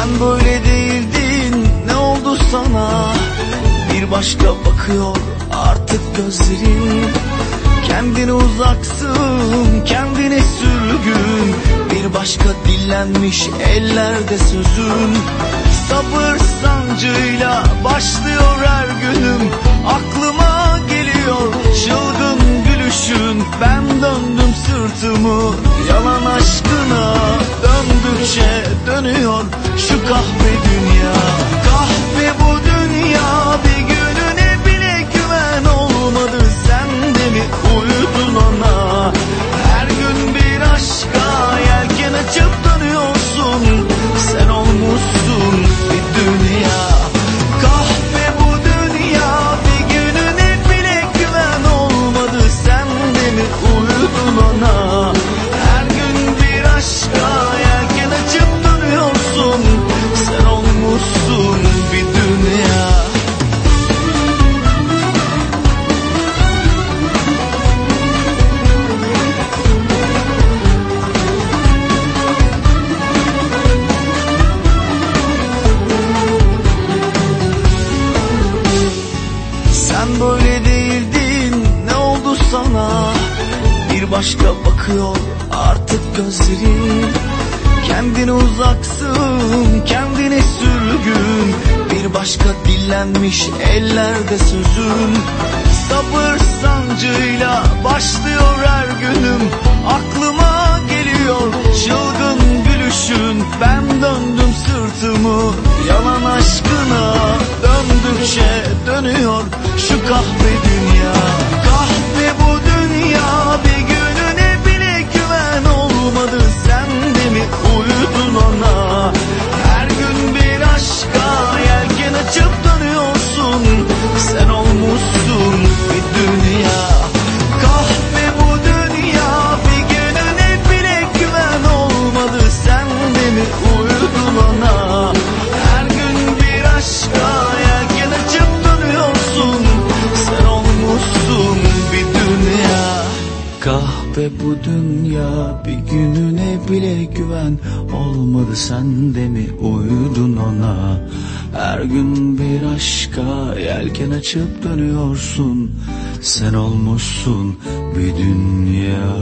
Sen böyle değildin ne oldu sana? Bir başka bakıyor artık gözlerin. Kendine uzaksın kendine sürgün. Bir başka dillenmiş ellerde sözün. Sabır sancıyla başlıyor her günüm. Aklıma geliyor çılgın Dönüyor şu kahve dünya Kahve bu dünya başka bakıyor artık gözlerin. Kendine uzaksın kendine sürgün. Bir başka dillenmiş ellerde sözün. Sabır sancıyla başlıyor her günüm. Aklıma geliyor çılgın gülüşün. Ben döndüm sırtımı yalan aşkına. Döndükçe dönüyor şu kahve uyudun ona. Her gün bir aşka yelken açıp dönüyorsun Sen olmuşsun bir dünya. Kahve bu dünya bir gününe bile güven olmadı. Sen de mi uyudun ona? Her gün bir aşka yelken açıp dönüyorsun Sen olmuşsun bir dünya. Kahve bu dünya bir gününe bile güven olmadı sen de mi uyudun ona? Her gün bir aşka yelken açıp dönüyorsun. Sen olmuşsun bir dünya